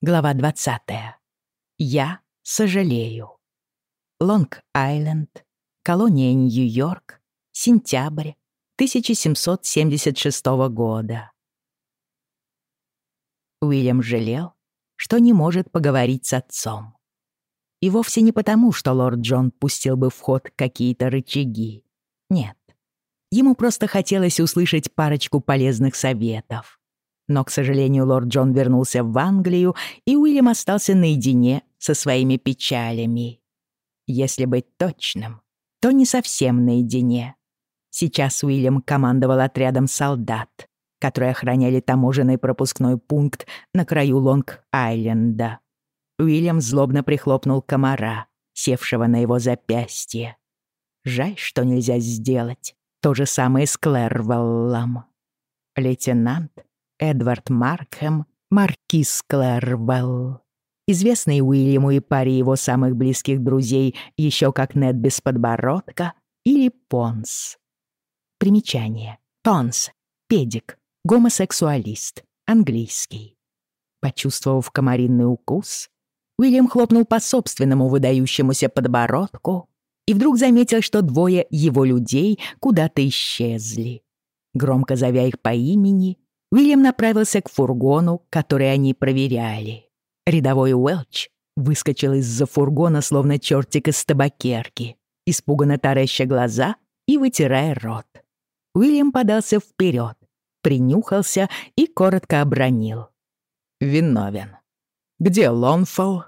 Глава 20. Я сожалею. Лонг-Айленд, колония Нью-Йорк, сентябрь 1776 года. Уильям жалел, что не может поговорить с отцом. И вовсе не потому, что лорд Джон пустил бы в ход какие-то рычаги. Нет. Ему просто хотелось услышать парочку полезных советов. Но, к сожалению, лорд Джон вернулся в Англию, и Уильям остался наедине со своими печалями. Если быть точным, то не совсем наедине. Сейчас Уильям командовал отрядом солдат, которые охраняли таможенный пропускной пункт на краю Лонг-Айленда. Уильям злобно прихлопнул комара, севшего на его запястье. Жаль, что нельзя сделать то же самое с Клэрвеллом. Лейтенант Эдвард Маркхэм, маркиз Клэрвелл. Известный Уильяму и паре его самых близких друзей еще как Нед подбородка или Понс. Примечание. Понс. Педик. Гомосексуалист. Английский. Почувствовав комаринный укус, Уильям хлопнул по собственному выдающемуся подбородку и вдруг заметил, что двое его людей куда-то исчезли. Громко зовя их по имени, Уильям направился к фургону, который они проверяли. Рядовой Уэлч выскочил из-за фургона, словно чертик из табакерки, испуганно тараща глаза и вытирая рот. Уильям подался вперед, принюхался и коротко обронил. «Виновен. Где Лонфол?»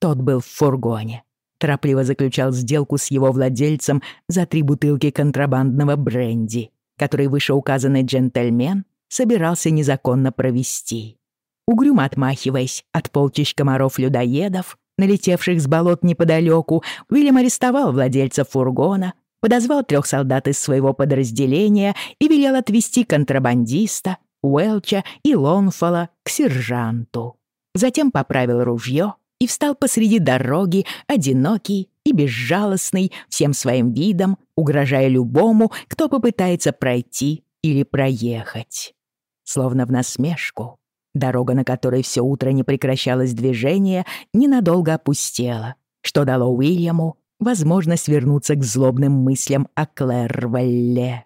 Тот был в фургоне. Торопливо заключал сделку с его владельцем за три бутылки контрабандного бренди, который вышеуказанный джентльмен собирался незаконно провести. Угрюмо отмахиваясь от полчищ комаров-людоедов, налетевших с болот неподалеку, Уильям арестовал владельца фургона, подозвал трех солдат из своего подразделения и велел отвезти контрабандиста, Уэлча и Лонфола к сержанту. Затем поправил ружье и встал посреди дороги, одинокий и безжалостный, всем своим видом, угрожая любому, кто попытается пройти или проехать словно в насмешку. Дорога, на которой все утро не прекращалось движение, ненадолго опустела, что дало Уильяму возможность вернуться к злобным мыслям о Клэрвелле.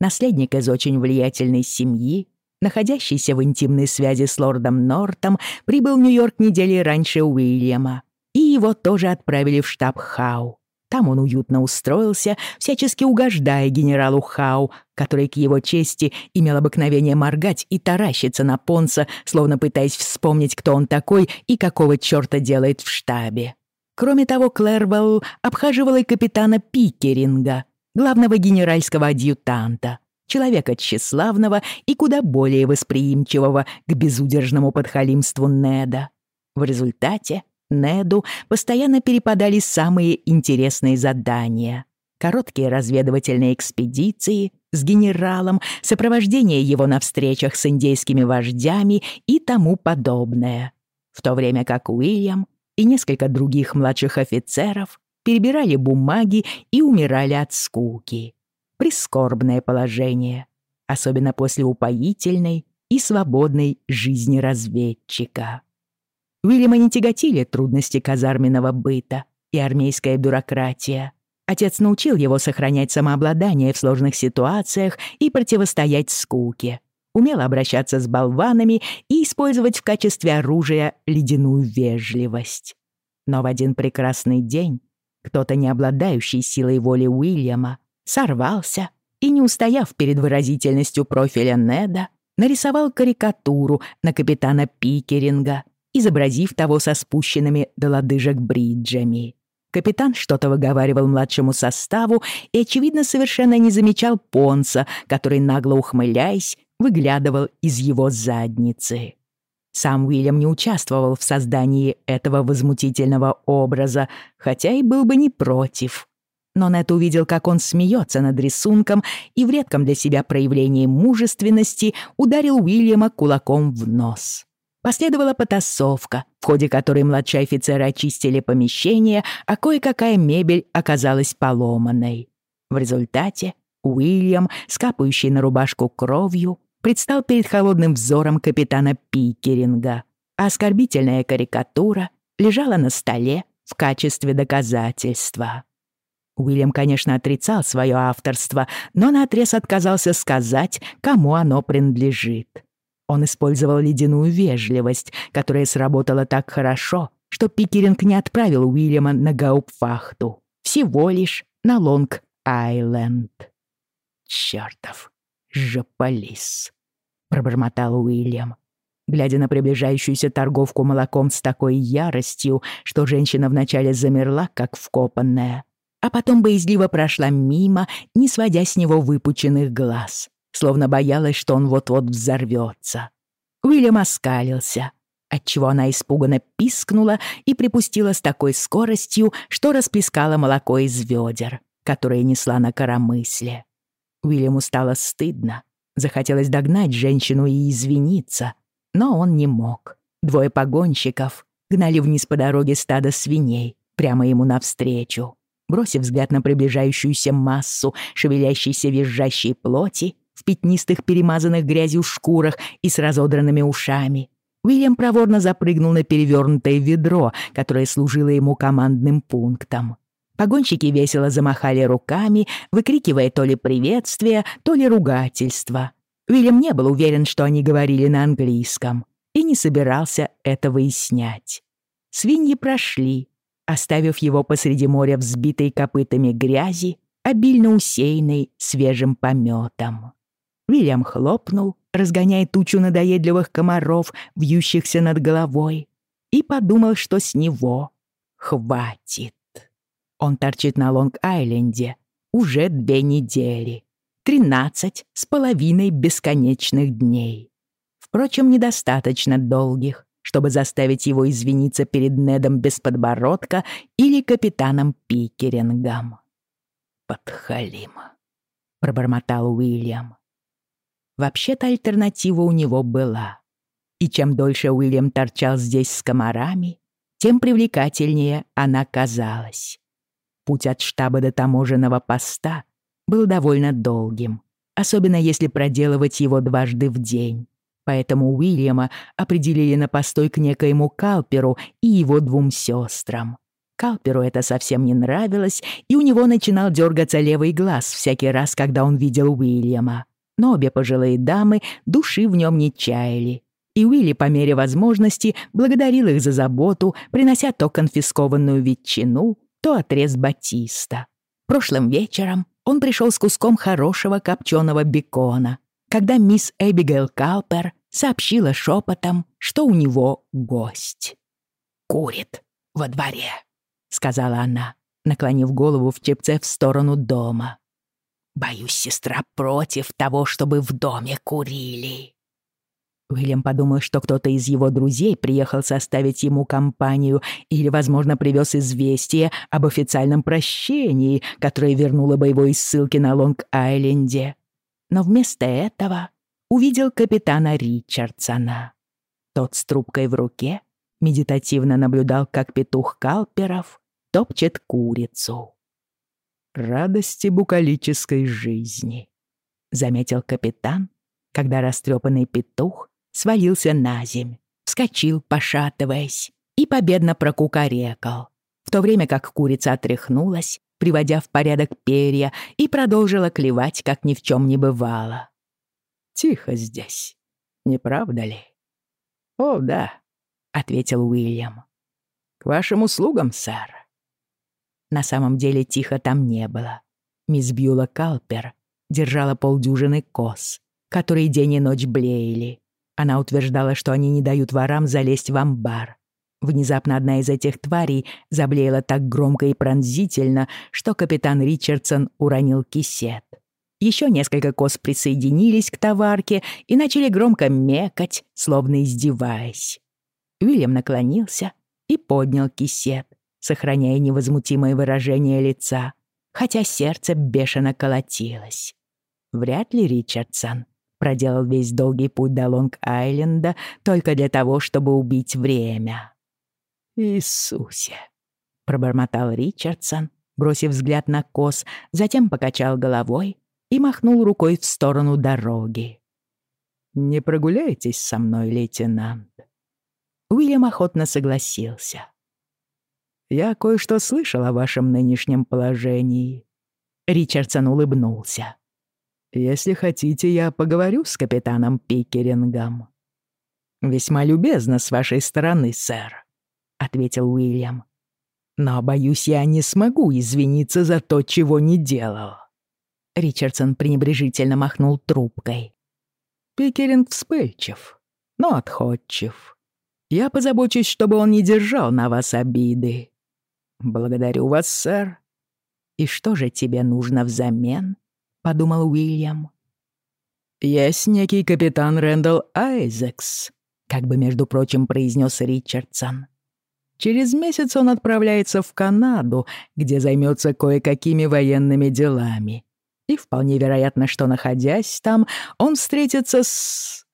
Наследник из очень влиятельной семьи, находящийся в интимной связи с лордом Нортом, прибыл в Нью-Йорк недели раньше Уильяма, и его тоже отправили в штаб Хау, там он уютно устроился, всячески угождая генералу Хау, который к его чести имел обыкновение моргать и таращиться на Понса, словно пытаясь вспомнить, кто он такой и какого чёрта делает в штабе. Кроме того, Клэрвелл обхаживал и капитана Пикеринга, главного генеральского адъютанта, человека тщеславного и куда более восприимчивого к безудержному подхалимству Неда. В результате Неду постоянно перепадали самые интересные задания. Короткие разведывательные экспедиции с генералом, сопровождение его на встречах с индейскими вождями и тому подобное. В то время как Уильям и несколько других младших офицеров перебирали бумаги и умирали от скуки. Прискорбное положение, особенно после упоительной и свободной жизни разведчика. Уильяма не тяготили трудности казарменного быта и армейская бюрократия. Отец научил его сохранять самообладание в сложных ситуациях и противостоять скуке. Умел обращаться с болванами и использовать в качестве оружия ледяную вежливость. Но в один прекрасный день кто-то, не обладающий силой воли Уильяма, сорвался и, не устояв перед выразительностью профиля Неда, нарисовал карикатуру на капитана Пикеринга — изобразив того со спущенными до лодыжек бриджами. Капитан что-то выговаривал младшему составу и, очевидно, совершенно не замечал Понса, который, нагло ухмыляясь, выглядывал из его задницы. Сам Уильям не участвовал в создании этого возмутительного образа, хотя и был бы не против. Но Нет увидел, как он смеется над рисунком и в редком для себя проявлении мужественности ударил Уильяма кулаком в нос. Последовала потасовка, в ходе которой младшие офицеры очистили помещение, а кое-какая мебель оказалась поломанной. В результате Уильям, скапающий на рубашку кровью, предстал перед холодным взором капитана Пикеринга. а оскорбительная карикатура лежала на столе в качестве доказательства. Уильям, конечно, отрицал свое авторство, но наотрез отказался сказать, кому оно принадлежит. Он использовал ледяную вежливость, которая сработала так хорошо, что Пикеринг не отправил Уильяма на Гаупфахту, всего лишь на Лонг-Айленд. «Чёртов жополис», — пробормотал Уильям, глядя на приближающуюся торговку молоком с такой яростью, что женщина вначале замерла, как вкопанная, а потом боязливо прошла мимо, не сводя с него выпученных глаз, словно боялась, что он вот-вот взорвется. Уильям оскалился, отчего она испуганно пискнула и припустила с такой скоростью, что расплескала молоко из ведер, которое несла на коромысле. Уильяму стало стыдно. Захотелось догнать женщину и извиниться, но он не мог. Двое погонщиков гнали вниз по дороге стадо свиней, прямо ему навстречу. Бросив взгляд на приближающуюся массу шевелящейся визжащей плоти в пятнистых перемазанных грязью шкурах и с разодранными ушами, Уильям проворно запрыгнул на перевернутое ведро, которое служило ему командным пунктом. Погонщики весело замахали руками, выкрикивая то ли приветствие, то ли ругательство. Уильям не был уверен, что они говорили на английском, и не собирался это выяснять. Свиньи прошли, оставив его посреди моря взбитой копытами грязи, обильно усеянной свежим пометом. Уильям хлопнул, разгоняя тучу надоедливых комаров, вьющихся над головой, и подумал, что с него хватит. Он торчит на Лонг-Айленде уже две недели. Тринадцать с половиной бесконечных дней. Впрочем, недостаточно долгих, чтобы заставить его извиниться перед Недом без подбородка или капитаном Пикерингом. «Подхалим», — пробормотал Уильям. Вообще-то альтернатива у него была. И чем дольше Уильям торчал здесь с комарами, тем привлекательнее она казалась. Путь от штаба до таможенного поста был довольно долгим, особенно если проделывать его дважды в день. Поэтому Уильяма определили на постой к некоему Калперу и его двум сестрам. Калперу это совсем не нравилось, и у него начинал дергаться левый глаз всякий раз, когда он видел Уильяма. Но обе пожилые дамы души в нем не чаяли. И Уилли по мере возможности благодарил их за заботу, принося то конфискованную ветчину, то отрез батиста. Прошлым вечером он пришел с куском хорошего копченого бекона, когда мисс Эбигейл Калпер сообщила шепотом, что у него гость. «Курит во дворе», — сказала она, наклонив голову в чепце в сторону дома. «Боюсь, сестра против того, чтобы в доме курили». Уильям подумал, что кто-то из его друзей приехал составить ему компанию или, возможно, привез известие об официальном прощении, которое вернуло бы его из ссылки на Лонг-Айленде. Но вместо этого увидел капитана Ричардсона. Тот с трубкой в руке медитативно наблюдал, как петух Калперов топчет курицу. «Радости букалической жизни», — заметил капитан, когда растрепанный петух свалился на земь, вскочил, пошатываясь, и победно прокукарекал, в то время как курица отряхнулась, приводя в порядок перья, и продолжила клевать, как ни в чем не бывало. «Тихо здесь, не правда ли?» «О, да», — ответил Уильям. «К вашим услугам, сэр». На самом деле тихо там не было. Мисс Бьюла Калпер держала полдюжины коз, которые день и ночь блеяли, она утверждала, что они не дают ворам залезть в амбар. Внезапно одна из этих тварей заблеяла так громко и пронзительно, что капитан Ричардсон уронил кисет. Еще несколько коз присоединились к товарке и начали громко мекать, словно издеваясь. Уильям наклонился и поднял кисет, сохраняя невозмутимое выражение лица, хотя сердце бешено колотилось. Вряд ли Ричардсон проделал весь долгий путь до Лонг-Айленда только для того, чтобы убить время. «Иисусе!» — пробормотал Ричардсон, бросив взгляд на Кос, затем покачал головой и махнул рукой в сторону дороги. «Не прогуляйтесь со мной, лейтенант?» Уильям охотно согласился. «Я кое-что слышал о вашем нынешнем положении». Ричардсон улыбнулся. «Если хотите, я поговорю с капитаном Пикерингом». «Весьма любезно с вашей стороны, сэр», — ответил Уильям. «Но, боюсь, я не смогу извиниться за то, чего не делал». Ричардсон пренебрежительно махнул трубкой. «Пикеринг вспыльчив, но отходчив. Я позабочусь, чтобы он не держал на вас обиды. Благодарю вас, сэр. И что же тебе нужно взамен? Подумал Уильям. Есть некий капитан Рэндалл Айзекс, как бы, между прочим, произнес Ричардсон. Через месяц он отправляется в Канаду, где займется кое-какими военными делами. И вполне вероятно, что, находясь там, он встретится с...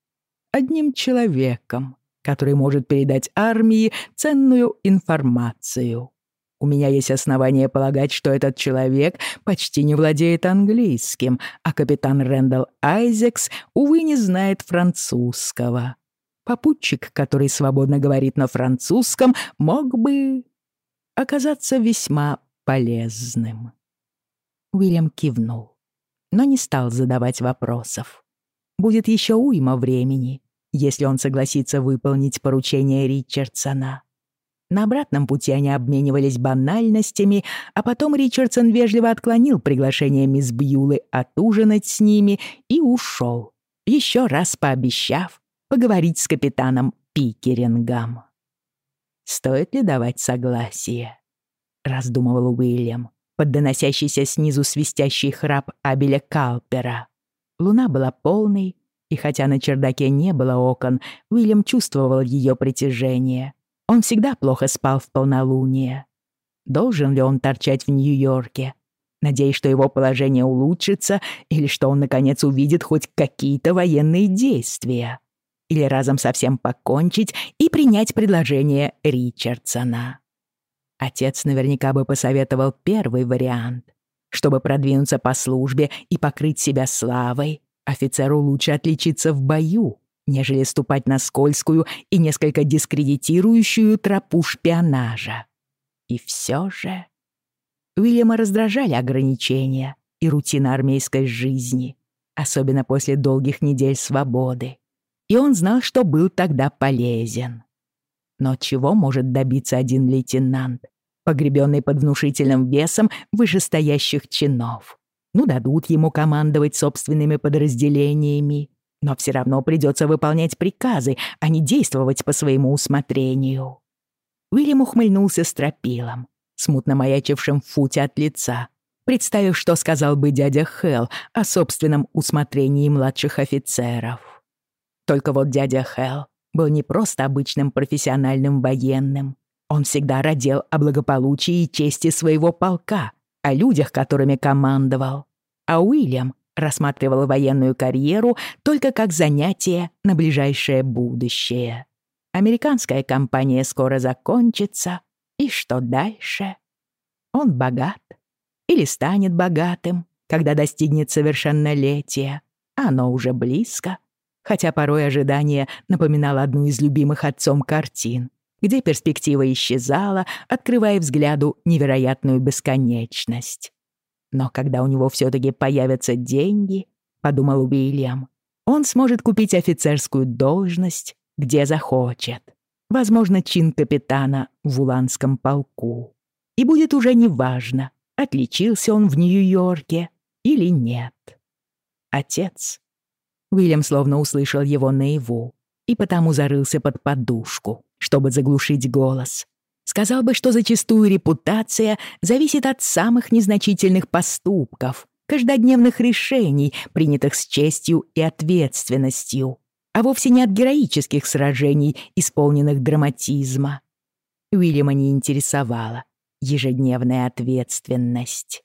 одним человеком, который может передать армии ценную информацию. У меня есть основания полагать, что этот человек почти не владеет английским, а капитан Рэндалл Айзекс, увы, не знает французского. Попутчик, который свободно говорит на французском, мог бы оказаться весьма полезным. Уильям кивнул, но не стал задавать вопросов. Будет еще уйма времени, если он согласится выполнить поручение Ричардсона. На обратном пути они обменивались банальностями, а потом Ричардсон вежливо отклонил приглашение мисс Бьюлы отужинать с ними и ушел, еще раз пообещав поговорить с капитаном Пикерингом. «Стоит ли давать согласие?» — раздумывал Уильям под доносящийся снизу свистящий храп Абеля Калпера. Луна была полной, и хотя на чердаке не было окон, Уильям чувствовал ее притяжение. Он всегда плохо спал в полнолуние. Должен ли он торчать в Нью-Йорке? Надеясь, что его положение улучшится или что он, наконец, увидит хоть какие-то военные действия. Или разом совсем покончить и принять предложение Ричардсона. Отец наверняка бы посоветовал первый вариант. Чтобы продвинуться по службе и покрыть себя славой, Офицеру лучше отличиться в бою, нежели ступать на скользкую и несколько дискредитирующую тропу шпионажа. И все же... Уильяма раздражали ограничения и рутина армейской жизни, особенно после долгих недель свободы. И он знал, что был тогда полезен. Но чего может добиться один лейтенант, погребенный под внушительным весом вышестоящих чинов? Ну, дадут ему командовать собственными подразделениями. Но все равно придется выполнять приказы, а не действовать по своему усмотрению. Уильям ухмыльнулся стропилом, смутно маячившим в футе от лица, представив, что сказал бы дядя Хелл о собственном усмотрении младших офицеров. Только вот дядя Хелл был не просто обычным профессиональным военным. Он всегда родил о благополучии и чести своего полка — о людях, которыми командовал. А Уильям рассматривал военную карьеру только как занятие на ближайшее будущее. Американская кампания скоро закончится, и что дальше? Он богат или станет богатым, когда достигнет совершеннолетия. Оно уже близко, хотя порой ожидание напоминало одну из любимых отцом картин где перспектива исчезала, открывая взгляду невероятную бесконечность. Но когда у него все-таки появятся деньги, подумал Уильям, он сможет купить офицерскую должность, где захочет. Возможно, чин капитана в Уланском полку. И будет уже неважно, отличился он в Нью-Йорке или нет. Отец. Уильям словно услышал его наяву и потому зарылся под подушку чтобы заглушить голос. Сказал бы, что зачастую репутация зависит от самых незначительных поступков, каждодневных решений, принятых с честью и ответственностью, а вовсе не от героических сражений, исполненных драматизма. Уильяма не интересовала ежедневная ответственность.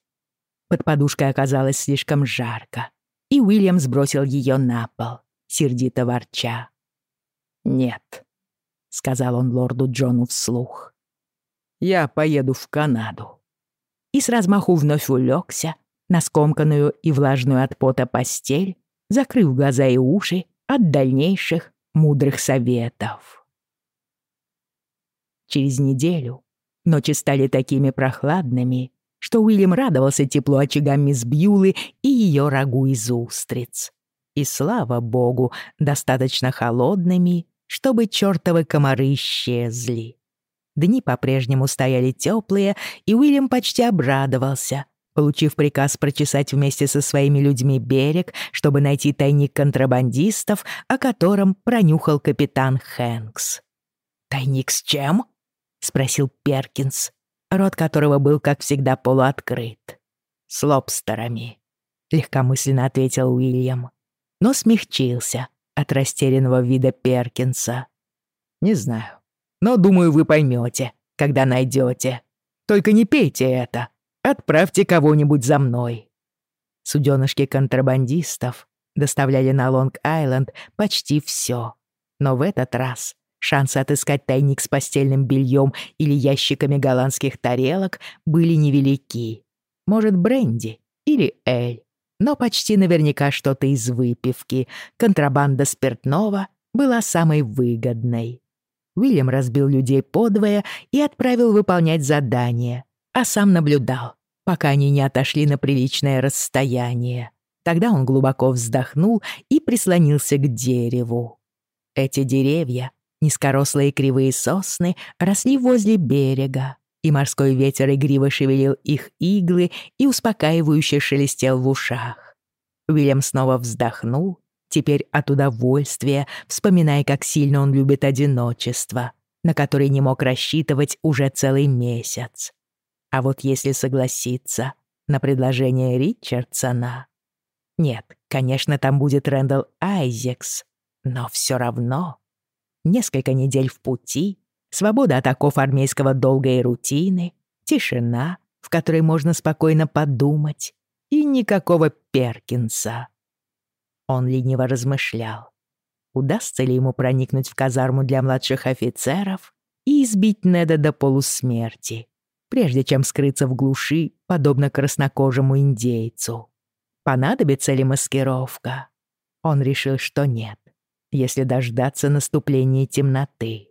Под подушкой оказалось слишком жарко, и Уильям сбросил ее на пол, сердито ворча. «Нет, — сказал он лорду Джону вслух. «Я поеду в Канаду». И с размаху вновь улегся на скомканную и влажную от пота постель, закрыв глаза и уши от дальнейших мудрых советов. через неделю ночи стали такими прохладными, что Уильям радовался теплу очагам мисс Бьюлы и ее рагу из устриц. И, слава богу, достаточно холодными, чтобы чертовы комары исчезли. Дни по-прежнему стояли теплые, и Уильям почти обрадовался, получив приказ прочесать вместе со своими людьми берег, чтобы найти тайник контрабандистов, о котором пронюхал капитан Хэнкс. «Тайник с чем?» — спросил Перкинс, рот которого был, как всегда, полуоткрыт. «С лобстерами», — легкомысленно ответил Уильям, но смягчился от растерянного вида Перкинса. «Не знаю, но, думаю, вы поймете, когда найдете. Только не пейте это. Отправьте кого-нибудь за мной». Суденышки контрабандистов доставляли на Лонг-Айленд почти все. Но в этот раз шансы отыскать тайник с постельным бельем или ящиками голландских тарелок были невелики. Может, бренди или эль, но почти наверняка что-то из выпивки. Контрабанда спиртного была самой выгодной. Уильям разбил людей подвое и отправил выполнять задание, а сам наблюдал, пока они не отошли на приличное расстояние. Тогда он глубоко вздохнул и прислонился к дереву. Эти деревья, низкорослые кривые сосны, росли возле берега, и морской ветер игриво шевелил их иглы и успокаивающе шелестел в ушах. Уильям снова вздохнул теперь от удовольствия, вспоминая, как сильно он любит одиночество, на которое не мог рассчитывать уже целый месяц. А вот если согласиться на предложение Ричардсона... Нет, конечно, там будет Рэндалл Айзекс, но все равно. Несколько недель в пути, свобода от оков армейского долга и рутины, тишина, в которой можно спокойно подумать, и никакого Перкинса. Он лениво размышлял. Удастся ли ему проникнуть в казарму для младших офицеров и избить Неда до полусмерти, прежде чем скрыться в глуши, подобно краснокожему индейцу? Понадобится ли маскировка? Он решил, что нет, если дождаться наступления темноты.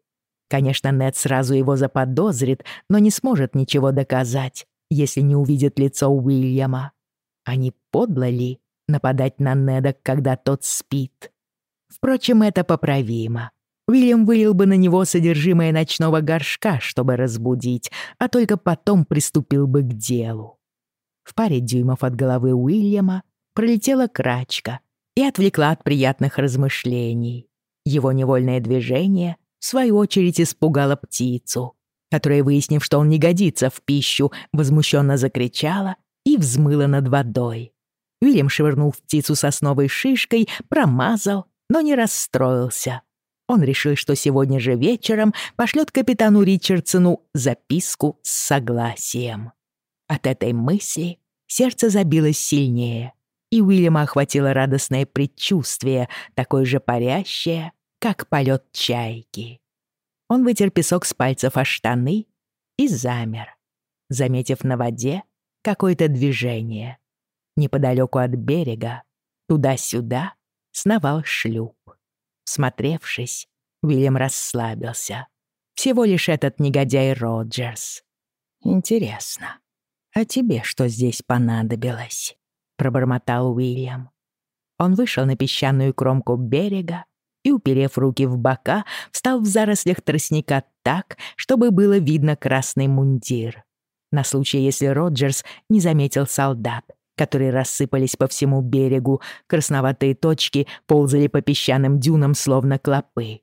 Конечно, Нед сразу его заподозрит, но не сможет ничего доказать, если не увидит лицо Уильяма. А не подло ли нападать на Неда, когда тот спит. Впрочем, это поправимо. Уильям вылил бы на него содержимое ночного горшка, чтобы разбудить, а только потом приступил бы к делу. В паре дюймов от головы Уильяма пролетела крачка и отвлекла от приятных размышлений. Его невольное движение, в свою очередь, испугало птицу, которая, выяснив, что он не годится в пищу, возмущенно закричала и взмыла над водой. Уильям швырнул в птицу сосновой шишкой, промазал, но не расстроился. Он решил, что сегодня же вечером пошлет капитану Ричардсону записку с согласием. От этой мысли сердце забилось сильнее, и Уильяма охватило радостное предчувствие, такое же парящее, как полет чайки. Он вытер песок с пальцев о штаны и замер, заметив на воде какое-то движение. Неподалеку от берега, туда-сюда, сновал шлюп. Смотревшись, Уильям расслабился. Всего лишь этот негодяй Роджерс. «Интересно, а тебе что здесь понадобилось?» — пробормотал Уильям. Он вышел на песчаную кромку берега и, уперев руки в бока, встал в зарослях тростника так, чтобы было видно красный мундир. На случай, если Роджерс не заметил солдат, которые рассыпались по всему берегу, красноватые точки ползали по песчаным дюнам, словно клопы.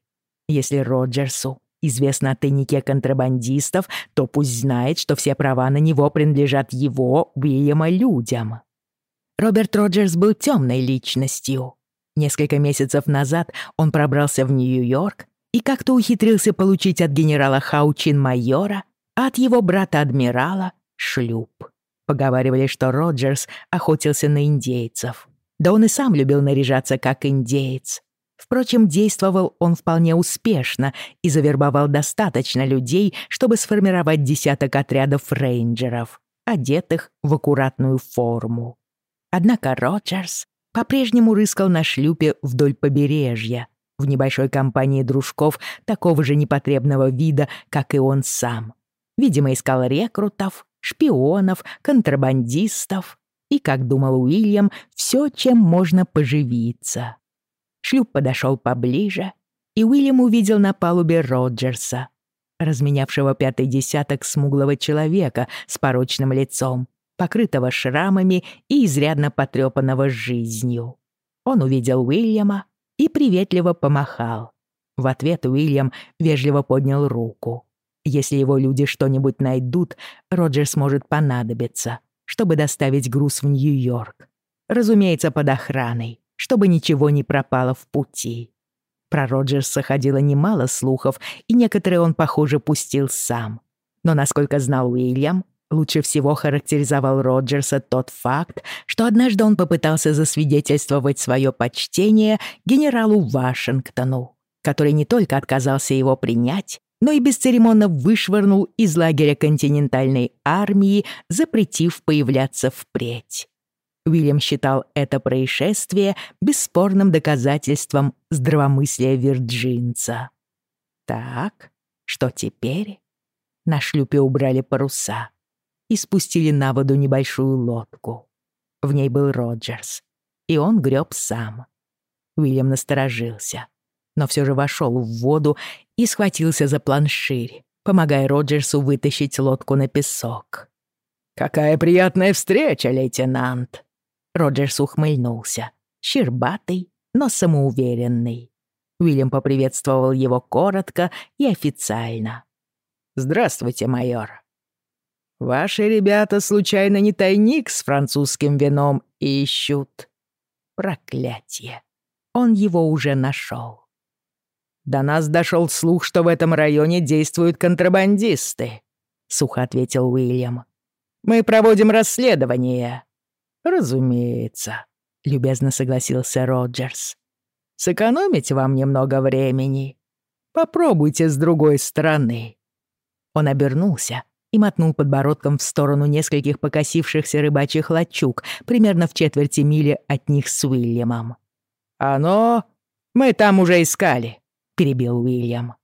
Если Роджерсу известно о тайнике контрабандистов, то пусть знает, что все права на него принадлежат его, Уильяма, людям. Роберт Роджерс был темной личностью. Несколько месяцев назад он пробрался в Нью-Йорк и как-то ухитрился получить от генерала Хаучин-майора, а от его брата-адмирала — шлюп. Поговаривали, что Роджерс охотился на индейцев. Да он и сам любил наряжаться как индейец. Впрочем, действовал он вполне успешно и завербовал достаточно людей, чтобы сформировать десяток отрядов рейнджеров, одетых в аккуратную форму. Однако Роджерс по-прежнему рыскал на шлюпе вдоль побережья, в небольшой компании дружков такого же непотребного вида, как и он сам. Видимо, искал рекрутов, шпионов, контрабандистов и, как думал Уильям, все, чем можно поживиться. Шлюп подошел поближе, и Уильям увидел на палубе Роджерса, разменявшего пятый десяток смуглого человека с порочным лицом, покрытого шрамами и изрядно потрепанного жизнью. Он увидел Уильяма и приветливо помахал. В ответ Уильям вежливо поднял руку. Если его люди что-нибудь найдут, Роджерс может понадобиться, чтобы доставить груз в Нью-Йорк. Разумеется, под охраной, чтобы ничего не пропало в пути. Про Роджерса ходило немало слухов, и некоторые он, похоже, пустил сам. Но, насколько знал Уильям, лучше всего характеризовал Роджерса тот факт, что однажды он попытался засвидетельствовать свое почтение генералу Вашингтону, который не только отказался его принять, но и бесцеремонно вышвырнул из лагеря континентальной армии, запретив появляться впредь. Уильям считал это происшествие бесспорным доказательством здравомыслия вирджинца. Так, что теперь? На шлюпе убрали паруса и спустили на воду небольшую лодку. В ней был Роджерс, и он греб сам. Уильям насторожился, но все же вошел в воду и схватился за планширь, помогая Роджерсу вытащить лодку на песок. «Какая приятная встреча, лейтенант!» Роджерс ухмыльнулся. Щербатый, но самоуверенный. Уильям поприветствовал его коротко и официально. «Здравствуйте, майор. Ваши ребята случайно не тайник с французским вином ищут?» Проклятие. Он его уже нашел. «До нас дошел слух, что в этом районе действуют контрабандисты», — сухо ответил Уильям. «Мы проводим расследование. «Разумеется», — любезно согласился Роджерс. «Сэкономить вам немного времени. Попробуйте с другой стороны». Он обернулся и мотнул подбородком в сторону нескольких покосившихся рыбачьих лачуг, примерно в четверти мили от них с Уильямом. «Оно... Мы там уже искали», — перебил Уильям.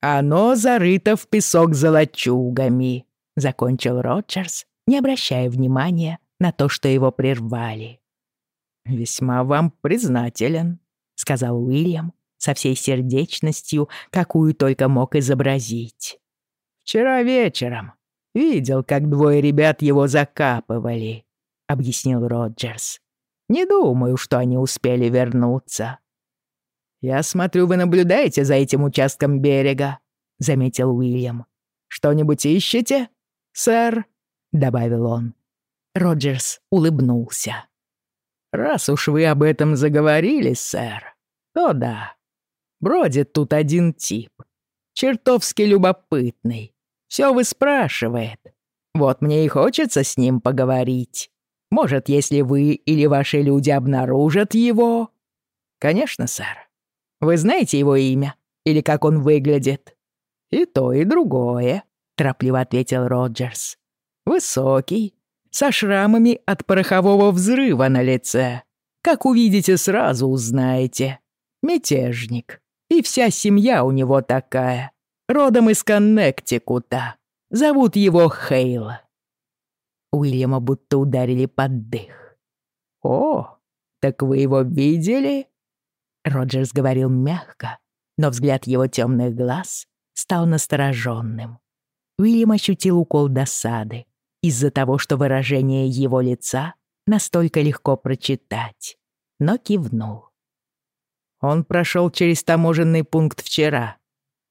«Оно зарыто в песок за лачугами», — закончил Роджерс, не обращая внимания на то, что его прервали. «Весьма вам признателен», — сказал Уильям со всей сердечностью, какую только мог изобразить. «Вчера вечером видел, как двое ребят его закапывали», — объяснил Роджерс. «Не думаю, что они успели вернуться». «Я смотрю, вы наблюдаете за этим участком берега», — заметил Уильям. «Что-нибудь ищете, сэр?» — добавил он. Роджерс улыбнулся. «Раз уж вы об этом заговорили, сэр, то да. Бродит тут один тип. Чертовски любопытный. Все выспрашивает. Вот мне и хочется с ним поговорить. Может, если вы или ваши люди обнаружат его...» «Конечно, сэр. Вы знаете его имя? Или как он выглядит?» «И то, и другое», — торопливо ответил Роджерс. «Высокий, со шрамами от порохового взрыва на лице. Как увидите, сразу узнаете. Мятежник. И вся семья у него такая. Родом из Коннектикута. Зовут его Хейл. Уильяма будто ударили под дых. «О, так вы его видели?» Роджерс говорил мягко, но взгляд его темных глаз стал настороженным. Уильям ощутил укол досады из-за того, что выражение его лица настолько легко прочитать, но кивнул. «Он прошел через таможенный пункт вчера.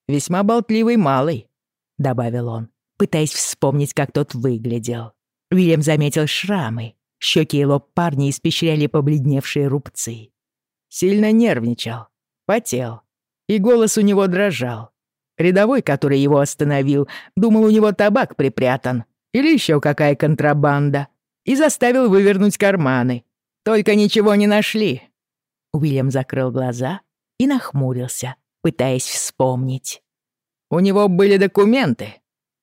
Весьма болтливый малый», — добавил он, пытаясь вспомнить, как тот выглядел. Уильям заметил шрамы. Щеки и лоб парня испещряли побледневшие рубцы. Сильно нервничал, потел, и голос у него дрожал. Рядовой, который его остановил, думал, у него табак припрятан, или еще какая контрабанда, и заставил вывернуть карманы. Только ничего не нашли». Уильям закрыл глаза и нахмурился, пытаясь вспомнить. «У него были документы.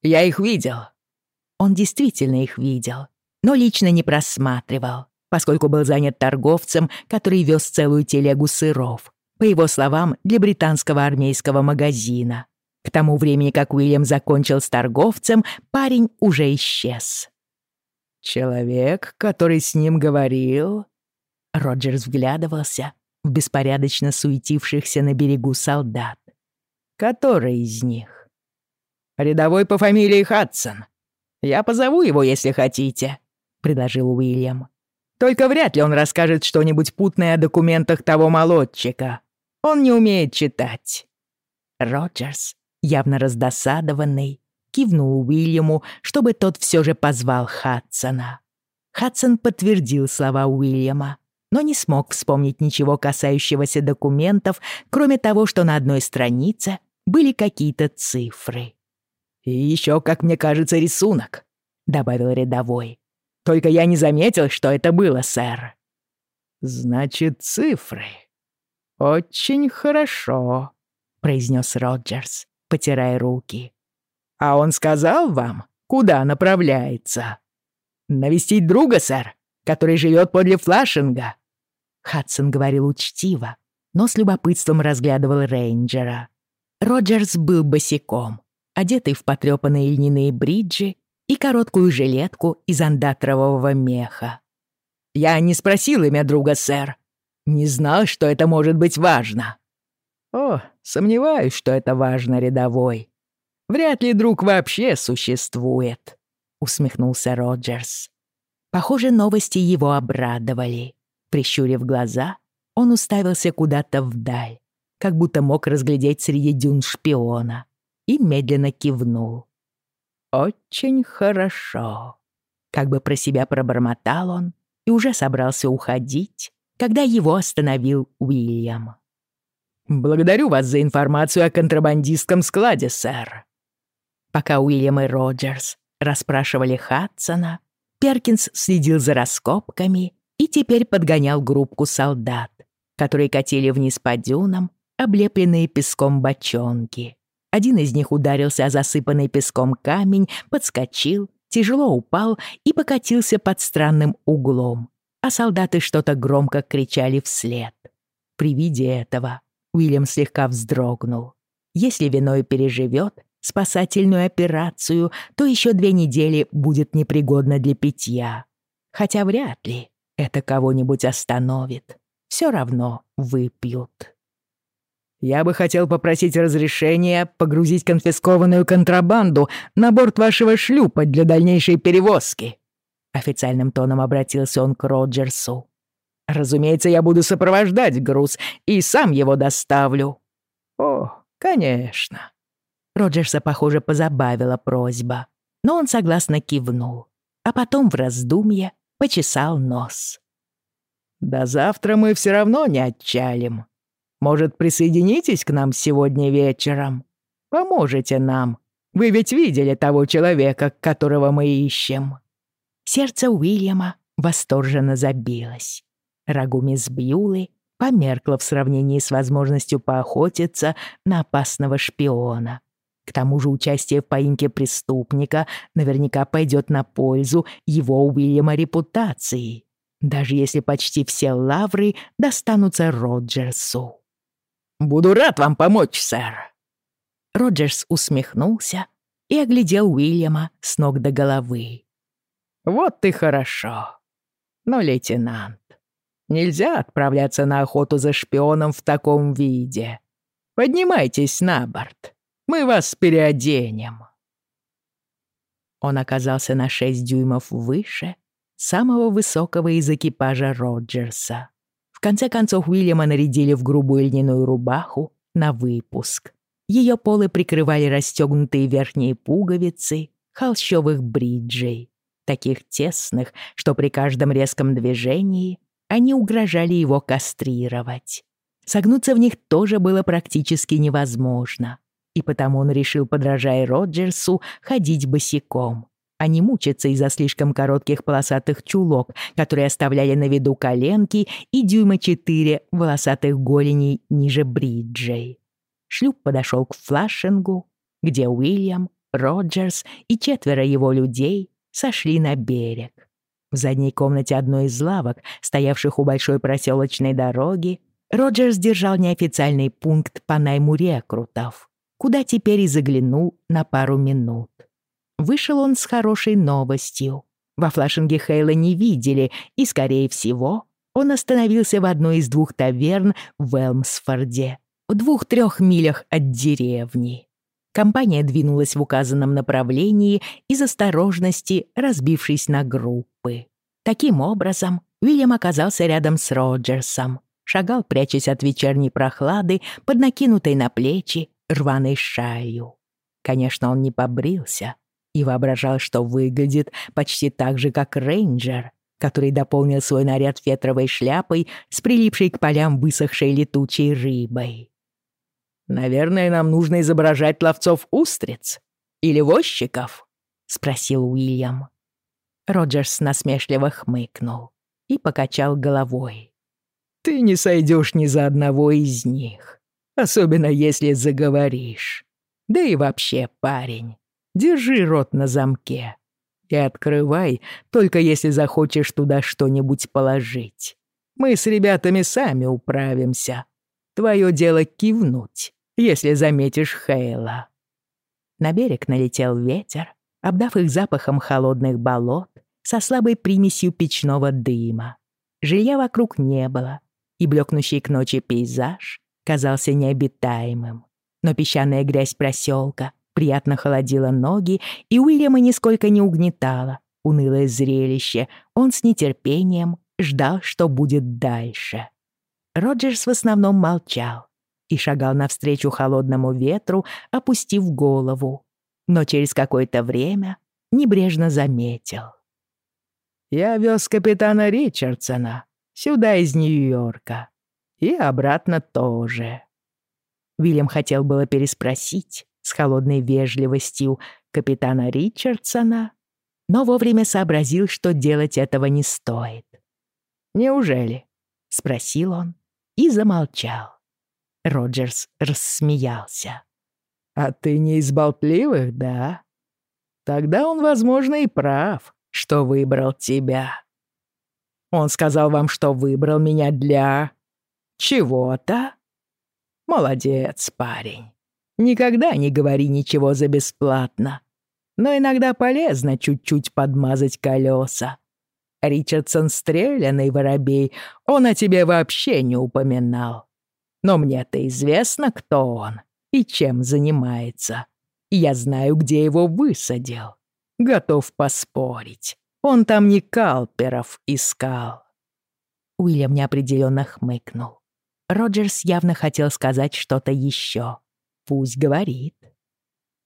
Я их видел». Он действительно их видел, но лично не просматривал, поскольку был занят торговцем, который вез целую телегу сыров, по его словам, для британского армейского магазина. К тому времени, как Уильям закончил с торговцем, парень уже исчез. «Человек, который с ним говорил...» Роджерс вглядывался в беспорядочно суетившихся на берегу солдат. «Который из них?» «Рядовой по фамилии Хадсон. Я позову его, если хотите», — предложил Уильям. «Только вряд ли он расскажет что-нибудь путное о документах того молодчика. Он не умеет читать». Роджерс, явно раздосадованный, кивнул Уильяму, чтобы тот все же позвал Хадсона. Хадсон подтвердил слова Уильяма, но не смог вспомнить ничего касающегося документов, кроме того, что на одной странице были какие-то цифры. «И еще, как мне кажется, рисунок», — добавил рядовой. «Только я не заметил, что это было, сэр». «Значит, цифры. Очень хорошо», — произнес Роджерс, потирая руки. «А он сказал вам, куда направляется?» «Навестить друга, сэр, который живет подле Флашинга». Хадсон говорил учтиво, но с любопытством разглядывал рейнджера. Роджерс был босиком, одетый в потрёпанные льняные бриджи и короткую жилетку из андатрового меха. «Я не спросил имя друга, сэр. Не знал, что это может быть важно». «О, сомневаюсь, что это важно, рядовой. Вряд ли друг вообще существует», — усмехнулся Роджерс. Похоже, новости его обрадовали. Прищурив глаза, он уставился куда-то вдаль, как будто мог разглядеть среди дюн шпиона, и медленно кивнул. «Очень хорошо», — как бы про себя пробормотал он и уже собрался уходить, когда его остановил Уильям. «Благодарю вас за информацию о контрабандистском складе, сэр». Пока Уильям и Роджерс расспрашивали Хадсона, Перкинс следил за раскопками и теперь подгонял группку солдат, которые катили вниз по дюнам, облепленные песком бочонки. Один из них ударился о засыпанный песком камень, подскочил, тяжело упал и покатился под странным углом, а солдаты что-то громко кричали вслед. При виде этого Уильям слегка вздрогнул. Если виной переживет, спасательную операцию, то еще две недели будет непригодно для питья. Хотя вряд ли это кого-нибудь остановит. Все равно выпьют. Я бы хотел попросить разрешения погрузить конфискованную контрабанду на борт вашего шлюпа для дальнейшей перевозки. Официальным тоном обратился он к Роджерсу. Разумеется, я буду сопровождать груз и сам его доставлю. О, конечно. Роджерса, похоже, позабавила просьба, но он согласно кивнул, а потом в раздумье почесал нос. «До завтра мы все равно не отчалим. Может, присоединитесь к нам сегодня вечером? Поможете нам. Вы ведь видели того человека, которого мы ищем». Сердце Уильяма восторженно забилось. Рагу мисс Бьюлы померкло в сравнении с возможностью поохотиться на опасного шпиона. К тому же участие в поимке преступника наверняка пойдет на пользу его Уильяма репутации, даже если почти все лавры достанутся Роджерсу. «Буду рад вам помочь, сэр!» Роджерс усмехнулся и оглядел Уильяма с ног до головы. «Вот и хорошо. Но, лейтенант, нельзя отправляться на охоту за шпионом в таком виде. Поднимайтесь на борт. Мы вас переоденем». Он оказался на шесть дюймов выше самого высокого из экипажа Роджерса. Конце концов Уильяма нарядили в грубую льняную рубаху на выпуск. Ее полы прикрывали расстегнутые верхние пуговицы холщовых бриджей, таких тесных, что при каждом резком движении они угрожали его кастрировать. Согнуться в них тоже было практически невозможно и потому он решил, подражая Роджерсу, ходить босиком, а не мучиться из-за слишком коротких полосатых чулок, которые оставляли на виду коленки и дюйма четыре волосатых голеней ниже бриджей. Шлюп подошел к флашингу, где Уильям, Роджерс и четверо его людей сошли на берег. В задней комнате одной из лавок, стоявших у большой проселочной дороги, Роджерс держал неофициальный пункт по найму рекрутов, куда теперь и заглянул на пару минут. Вышел он с хорошей новостью. Во флашинге Хейла не видели, и, скорее всего, он остановился в одной из двух таверн в Элмсфорде, в двух-трех милях от деревни. Компания двинулась в указанном направлении из осторожности, разбившись на группы. Таким образом, Уильям оказался рядом с Роджерсом, шагал, прячась от вечерней прохлады, под накинутой на плечи рваной шалью. Конечно, он не побрился и воображал, что выглядит почти так же, как рейнджер, который дополнил свой наряд фетровой шляпой с прилипшей к полям высохшей летучей рыбой. «Наверное, нам нужно изображать ловцов устриц или возчиков?» — спросил Уильям. Роджерс насмешливо хмыкнул и покачал головой. «Ты не сойдешь ни за одного из них, особенно если заговоришь. Да и вообще, парень, держи рот на замке и открывай, только если захочешь туда что-нибудь положить. Мы с ребятами сами управимся. Твое дело кивнуть, если заметишь Хейла». На берег налетел ветер, обдав их запахом холодных болот со слабой примесью печного дыма. Жилья вокруг не было, и блекнущий к ночи пейзаж казался необитаемым. Но песчаная грязь проселка приятно холодила ноги, и Уильяма нисколько не угнетало унылое зрелище. Он с нетерпением ждал, что будет дальше. Роджерс в основном молчал и шагал навстречу холодному ветру, опустив голову. Но через какое-то время небрежно заметил. «Я вез капитана Ричардсона сюда из Нью-Йорка. И обратно тоже». Вильям хотел было переспросить с холодной вежливостью капитана Ричардсона, но вовремя сообразил, что делать этого не стоит. «Неужели?» — спросил он и замолчал. Роджерс рассмеялся. «А ты не из болтливых, да? Тогда он, возможно, и прав, что выбрал тебя. Он сказал вам, что выбрал меня для... чего-то? Молодец, парень. Никогда не говори ничего за бесплатно. Но иногда полезно чуть-чуть подмазать колеса. Ричардсон стрелянный воробей, он о тебе вообще не упоминал. Но мне-то известно, кто он и чем занимается. Я знаю, где его высадил. Готов поспорить. Он там не Калперов искал. Уильям неопределенно хмыкнул. Роджерс явно хотел сказать что-то еще. Пусть говорит.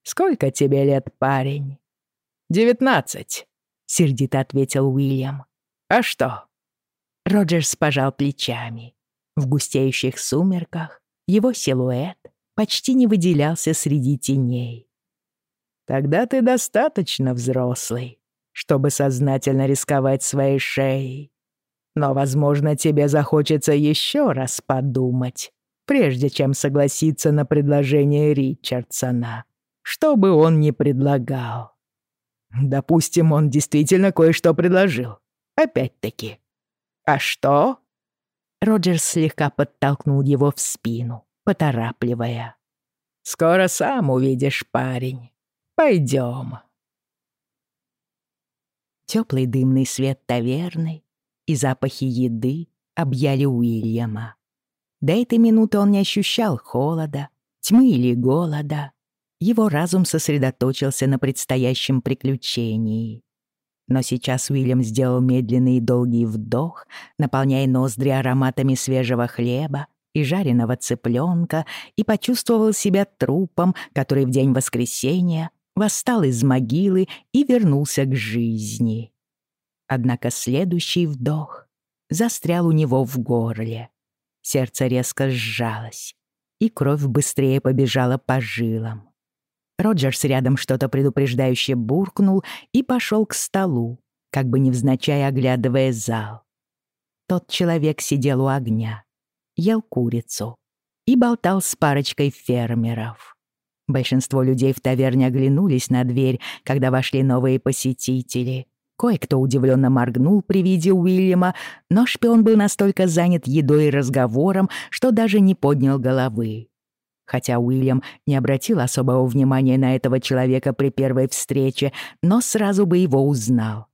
«Сколько тебе лет, парень?» «Девятнадцать», — сердито ответил Уильям. «А что?» Роджерс пожал плечами. В густеющих сумерках его силуэт почти не выделялся среди теней. «Тогда ты достаточно взрослый, чтобы сознательно рисковать своей шеей. Но, возможно, тебе захочется еще раз подумать, прежде чем согласиться на предложение Ричардсона, что бы он ни предлагал. Допустим, он действительно кое-что предложил. Опять-таки. А что? Роджерс слегка подтолкнул его в спину, поторапливая. «Скоро сам увидишь, парень. Пойдем». Теплый дымный свет таверны и запахи еды объяли Уильяма. До этой минуты он не ощущал холода, тьмы или голода. Его разум сосредоточился на предстоящем приключении. Но сейчас Уильям сделал медленный и долгий вдох, наполняя ноздри ароматами свежего хлеба и жареного цыпленка, и почувствовал себя трупом, который в день воскресения восстал из могилы и вернулся к жизни. Однако следующий вдох застрял у него в горле. Сердце резко сжалось, и кровь быстрее побежала по жилам. Роджерс рядом что-то предупреждающе буркнул и пошел к столу, как бы невзначай оглядывая зал. Тот человек сидел у огня, ел курицу и болтал с парочкой фермеров. Большинство людей в таверне оглянулись на дверь, когда вошли новые посетители. Кое-кто удивленно моргнул при виде Уильяма, но шпион был настолько занят едой и разговором, что даже не поднял головы. Хотя Уильям не обратил особого внимания на этого человека при первой встрече, но сразу бы его узнал.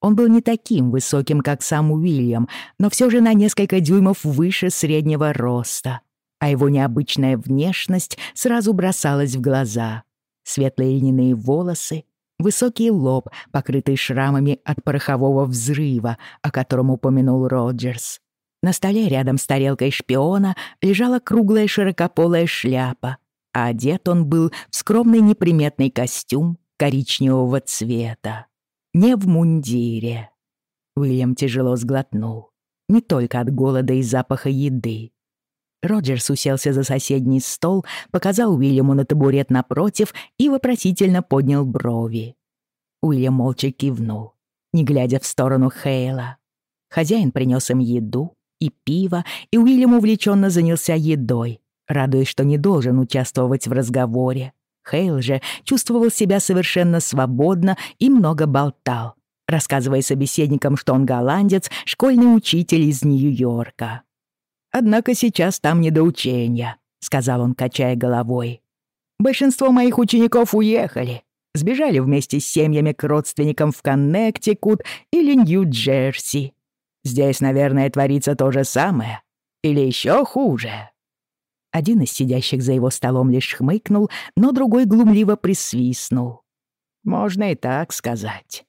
Он был не таким высоким, как сам Уильям, но все же на несколько дюймов выше среднего роста, а его необычная внешность сразу бросалась в глаза. Светлые льняные волосы, Высокий лоб, покрытый шрамами от порохового взрыва, о котором упомянул Роджерс. На столе рядом с тарелкой шпиона лежала круглая широкополая шляпа, а одет он был в скромный неприметный костюм коричневого цвета. Не в мундире. Уильям тяжело сглотнул. Не только от голода и запаха еды. Роджерс уселся за соседний стол, показал Уильяму на табурет напротив и вопросительно поднял брови. Уильям молча кивнул, не глядя в сторону Хейла. Хозяин принес им еду и пиво, и Уильям увлеченно занялся едой, радуясь, что не должен участвовать в разговоре. Хейл же чувствовал себя совершенно свободно и много болтал, рассказывая собеседникам, что он голландец, школьный учитель из Нью-Йорка. Однако сейчас там не до учения», — сказал он, качая головой. «Большинство моих учеников уехали, сбежали вместе с семьями к родственникам в Коннектикут или Нью-Джерси. Здесь, наверное, творится то же самое. Или еще хуже». Один из сидящих за его столом лишь хмыкнул, но другой глумливо присвистнул. «Можно и так сказать.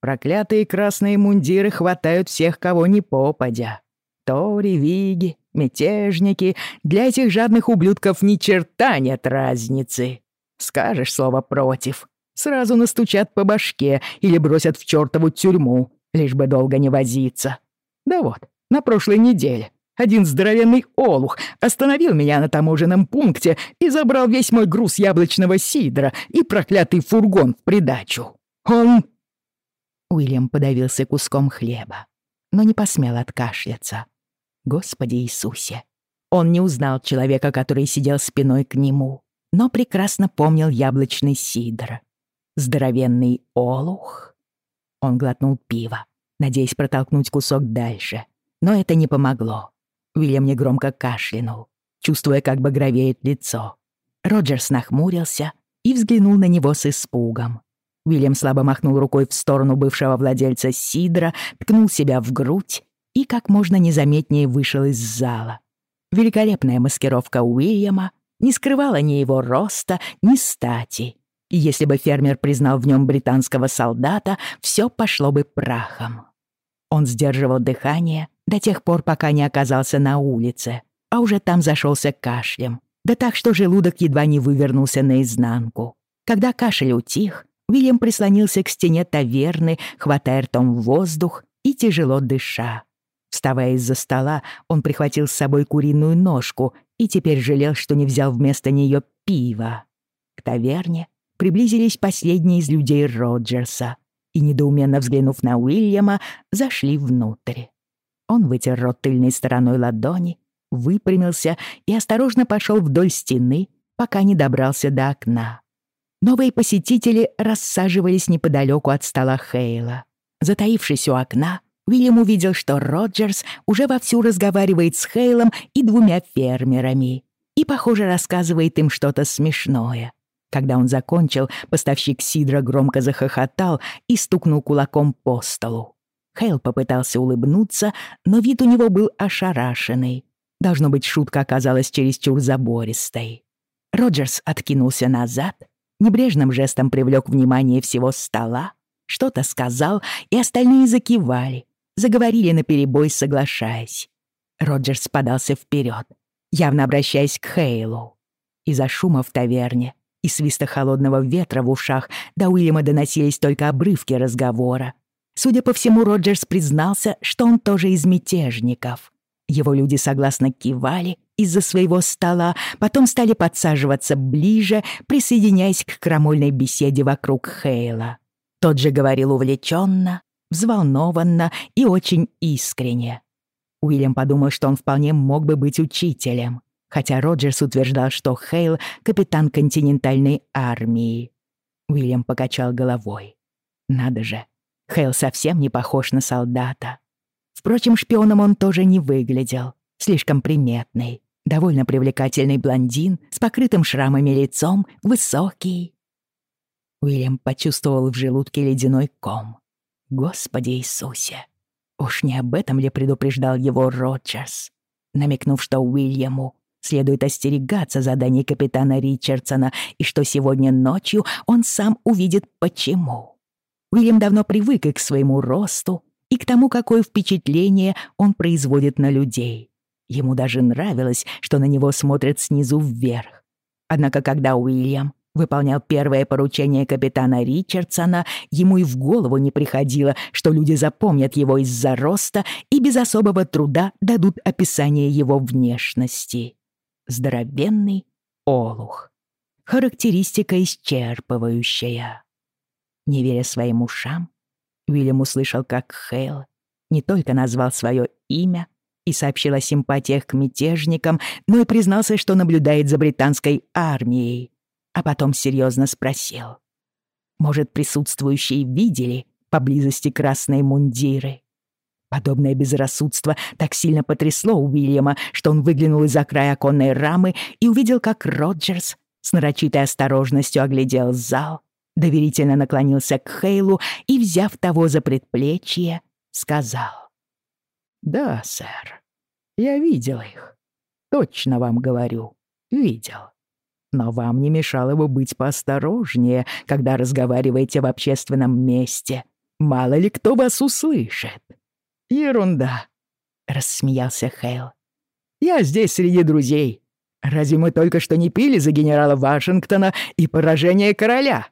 Проклятые красные мундиры хватают всех, кого не попадя. Тори, Виги, мятежники. Для этих жадных ублюдков ни черта нет разницы. Скажешь слово «против», сразу настучат по башке или бросят в чертову тюрьму, лишь бы долго не возиться. Да вот, на прошлой неделе один здоровенный олух остановил меня на таможенном пункте и забрал весь мой груз яблочного сидра и проклятый фургон в придачу. Он...» Уильям подавился куском хлеба, но не посмел откашляться. Господи Иисусе! Он не узнал человека, который сидел спиной к нему, но прекрасно помнил яблочный сидр. Здоровенный олух. Он глотнул пиво, надеясь протолкнуть кусок дальше, но это не помогло. Уильям негромко кашлянул, чувствуя, как багровеет лицо. Роджерс нахмурился и взглянул на него с испугом. Уильям слабо махнул рукой в сторону бывшего владельца сидра, ткнул себя в грудь и как можно незаметнее вышел из зала. Великолепная маскировка Уильяма не скрывала ни его роста, ни стати. И если бы фермер признал в нем британского солдата, все пошло бы прахом. Он сдерживал дыхание до тех пор, пока не оказался на улице, а уже там зашелся кашлем, да так, что желудок едва не вывернулся наизнанку. Когда кашель утих, Уильям прислонился к стене таверны, хватая ртом воздух и тяжело дыша. Вставая из-за стола, он прихватил с собой куриную ножку и теперь жалел, что не взял вместо нее пиво. К таверне приблизились последние из людей Роджерса и, недоуменно взглянув на Уильяма, зашли внутрь. Он вытер рот тыльной стороной ладони, выпрямился и осторожно пошел вдоль стены, пока не добрался до окна. Новые посетители рассаживались неподалеку от стола Хейла. Затаившись у окна, Уильям увидел, что Роджерс уже вовсю разговаривает с Хейлом и двумя фермерами и, похоже, рассказывает им что-то смешное. Когда он закончил, поставщик Сидра громко захохотал и стукнул кулаком по столу. Хейл попытался улыбнуться, но вид у него был ошарашенный. Должно быть, шутка оказалась чересчур забористой. Роджерс откинулся назад, небрежным жестом привлек внимание всего стола, что-то сказал, и остальные закивали, заговорили наперебой, соглашаясь. Роджерс подался вперед, явно обращаясь к Хейлу. Из-за шума в таверне и свиста холодного ветра в ушах до Уильяма доносились только обрывки разговора. Судя по всему, Роджерс признался, что он тоже из мятежников. Его люди согласно кивали из-за своего стола, потом стали подсаживаться ближе, присоединяясь к крамольной беседе вокруг Хейла. Тот же говорил увлеченно, взволнованно и очень искренне. Уильям подумал, что он вполне мог бы быть учителем, хотя Роджерс утверждал, что Хейл — капитан континентальной армии. Уильям покачал головой. Надо же, Хейл совсем не похож на солдата. Впрочем, шпионом он тоже не выглядел. Слишком приметный, довольно привлекательный блондин с покрытым шрамами лицом, высокий. Уильям почувствовал в желудке ледяной ком. Господи Иисусе! Уж не об этом ли предупреждал его Роджерс, намекнув, что Уильяму следует остерегаться заданий капитана Ричардсона и что сегодня ночью он сам увидит почему. Уильям давно привык и к своему росту, и к тому, какое впечатление он производит на людей. Ему даже нравилось, что на него смотрят снизу вверх. Однако когда Уильям выполнял первое поручение капитана Ричардсона, ему и в голову не приходило, что люди запомнят его из-за роста и без особого труда дадут описание его внешности. Здоровенный олух. Характеристика исчерпывающая. Не веря своим ушам, Уильям услышал, как Хейл не только назвал свое имя и сообщил о симпатиях к мятежникам, но и признался, что наблюдает за британской армией, а потом серьезно спросил. Может, присутствующие видели поблизости красные мундиры? Подобное безрассудство так сильно потрясло Уильяма, что он выглянул из-за края оконной рамы и увидел, как Роджерс с нарочитой осторожностью оглядел зал, доверительно наклонился к Хейлу и, взяв того за предплечье, сказал. «Да, сэр, я видел их. Точно вам говорю, видел. Но вам не мешало бы быть поосторожнее, когда разговариваете в общественном месте. Мало ли кто вас услышит». «Ерунда», — рассмеялся Хейл. «Я здесь среди друзей. Разве мы только что не пили за генерала Вашингтона и поражение короля?»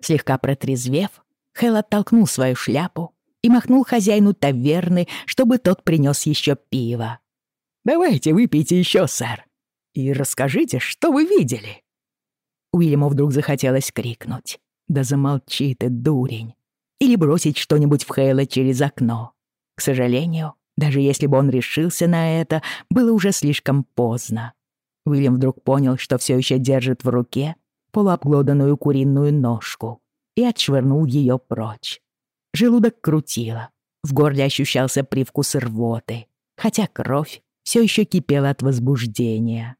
Слегка протрезвев, Хейл оттолкнул свою шляпу и махнул хозяину таверны, чтобы тот принес еще пиво. «Давайте выпейте еще, сэр, и расскажите, что вы видели». Уильяму вдруг захотелось крикнуть. «Да замолчи ты, дурень!» Или бросить что-нибудь в Хейла через окно. К сожалению, даже если бы он решился на это, было уже слишком поздно. Уильям вдруг понял, что все еще держит в руке полуобглоданную куриную ножку и отшвырнул ее прочь. Желудок крутило, в горле ощущался привкус рвоты, хотя кровь все еще кипела от возбуждения.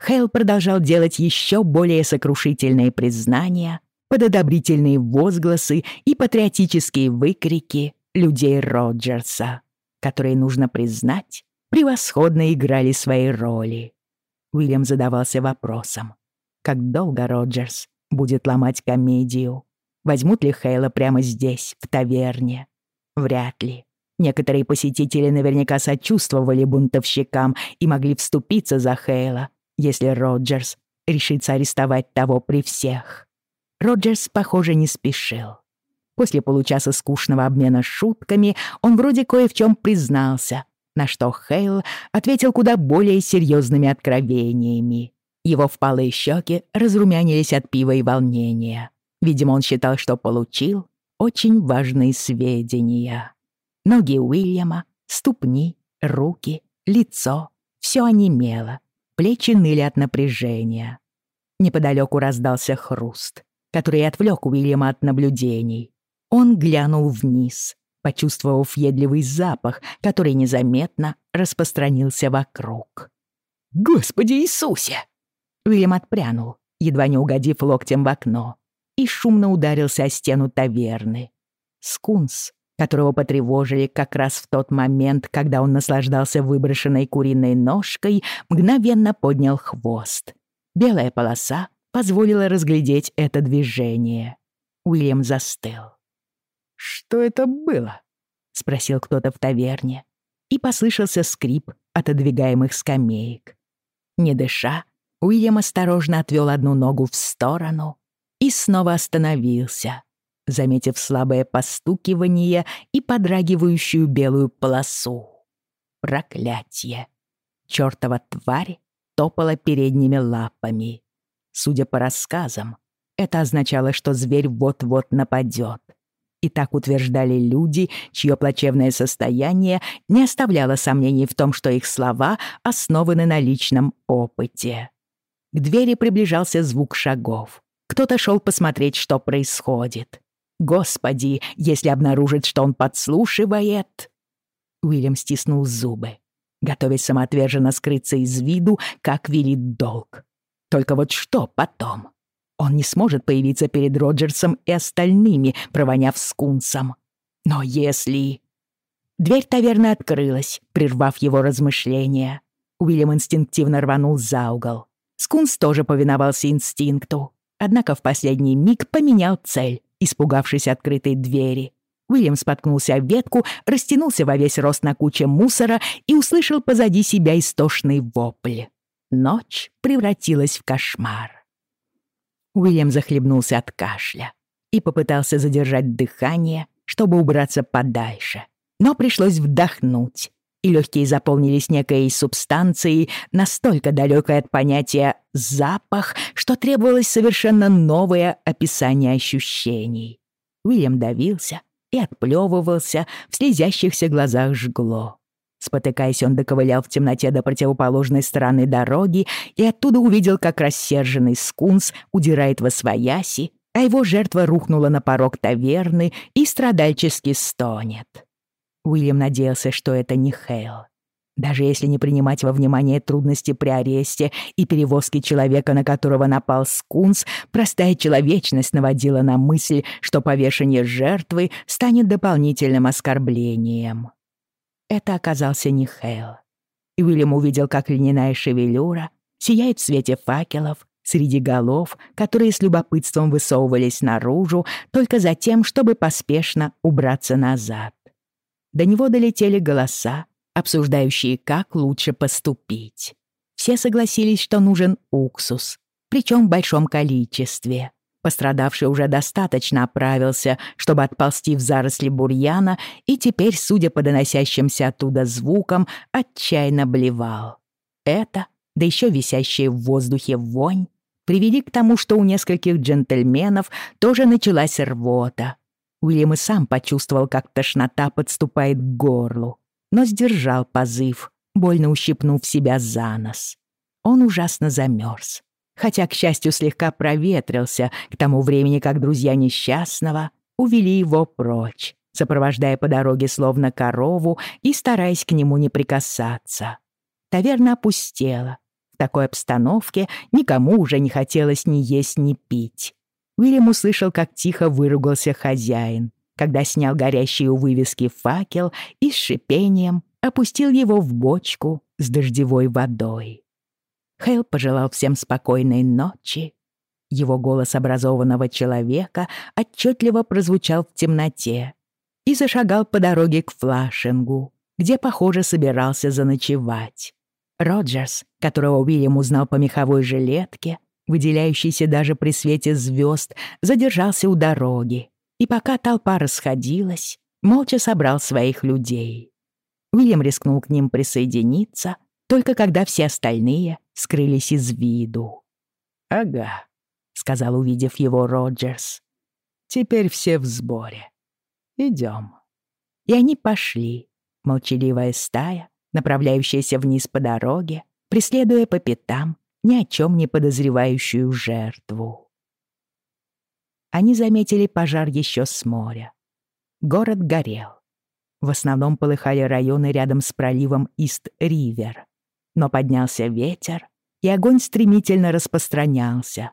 Хейл продолжал делать еще более сокрушительные признания, под одобрительные возгласы и патриотические выкрики людей Роджерса, которые, нужно признать, превосходно играли свои роли. Уильям задавался вопросом, как долго Роджерс будет ломать комедию? Возьмут ли Хейла прямо здесь, в таверне? Вряд ли. Некоторые посетители наверняка сочувствовали бунтовщикам и могли вступиться за Хейла, если Роджерс решится арестовать того при всех. Роджерс, похоже, не спешил. После получаса скучного обмена шутками он вроде кое в чем признался, на что Хейл ответил куда более серьезными откровениями. Его впалые щеки разрумянились от пива и волнения. Видимо, он считал, что получил очень важные сведения. Ноги Уильяма, ступни, руки, лицо — все онемело, плечи ныли от напряжения. Неподалеку раздался хруст, который отвлек Уильяма от наблюдений. Он глянул вниз, почувствовав едливый запах, который незаметно распространился вокруг. «Господи Иисусе!» Уильям отпрянул, едва не угодив локтем в окно, и шумно ударился о стену таверны. Скунс, которого потревожили как раз в тот момент, когда он наслаждался выброшенной куриной ножкой, мгновенно поднял хвост. Белая полоса позволила разглядеть это движение. Уильям застыл. «Что это было?» — спросил кто-то в таверне, и послышался скрип отодвигаемых скамеек. Не дыша, Уильям осторожно отвел одну ногу в сторону и снова остановился, заметив слабое постукивание и подрагивающую белую полосу. Проклятье! Чёртова тварь топала передними лапами. Судя по рассказам, это означало, что зверь вот-вот нападет. И так утверждали люди, чье плачевное состояние не оставляло сомнений в том, что их слова основаны на личном опыте. К двери приближался звук шагов. Кто-то шел посмотреть, что происходит. Господи, если обнаружит, что он подслушивает...» Уильям стиснул зубы, готовясь самоотверженно скрыться из виду, как велит долг. Только вот что потом? Он не сможет появиться перед Роджерсом и остальными, провоняв скунсом. Но если... Дверь таверны открылась, прервав его размышления. Уильям инстинктивно рванул за угол. Скунс тоже повиновался инстинкту, однако в последний миг поменял цель, испугавшись открытой двери. Уильям споткнулся о ветку, растянулся во весь рост на куче мусора и услышал позади себя истошный вопль. Ночь превратилась в кошмар. Уильям захлебнулся от кашля и попытался задержать дыхание, чтобы убраться подальше. Но пришлось вдохнуть, и легкие заполнились некой субстанцией, настолько далекой от понятия «запах», что требовалось совершенно новое описание ощущений. Уильям давился и отплевывался, в слезящихся глазах жгло. Спотыкаясь, он доковылял в темноте до противоположной стороны дороги и оттуда увидел, как рассерженный скунс удирает во свояси, а его жертва рухнула на порог таверны и страдальчески стонет. Уильям надеялся, что это не Хейл. Даже если не принимать во внимание трудности при аресте и перевозке человека, на которого напал скунс, простая человечность наводила на мысль, что повешение жертвы станет дополнительным оскорблением. Это оказался не Хейл. И Уильям увидел, как льняная шевелюра сияет в свете факелов среди голов, которые с любопытством высовывались наружу только за тем, чтобы поспешно убраться назад. До него долетели голоса, обсуждающие, как лучше поступить. Все согласились, что нужен уксус, причем в большом количестве. Пострадавший уже достаточно оправился, чтобы отползти в заросли бурьяна, и теперь, судя по доносящимся оттуда звукам, отчаянно блевал. Это, да еще висящая в воздухе вонь, привели к тому, что у нескольких джентльменов тоже началась рвота. Уильям и сам почувствовал, как тошнота подступает к горлу, но сдержал позыв, больно ущипнув себя за нос. Он ужасно замерз хотя, к счастью, слегка проветрился к тому времени, как друзья несчастного увели его прочь, сопровождая по дороге словно корову и стараясь к нему не прикасаться. Таверна опустела. В такой обстановке никому уже не хотелось ни есть, ни пить. Уильям услышал, как тихо выругался хозяин, когда снял горящий у вывески факел и с шипением опустил его в бочку с дождевой водой. Хейл пожелал всем спокойной ночи. Его голос образованного человека отчетливо прозвучал в темноте и зашагал по дороге к Флашингу, где, похоже, собирался заночевать. Роджерс, которого Уильям узнал по меховой жилетке, выделяющейся даже при свете звезд, задержался у дороги, и пока толпа расходилась, молча собрал своих людей. Уильям рискнул к ним присоединиться, только когда все остальные скрылись из виду. «Ага», — сказал, увидев его Роджерс. «Теперь все в сборе. Идем». И они пошли, молчаливая стая, направляющаяся вниз по дороге, преследуя по пятам ни о чем не подозревающую жертву. Они заметили пожар еще с моря. Город горел. В основном полыхали районы рядом с проливом Ист-Ривер. Но поднялся ветер, и огонь стремительно распространялся.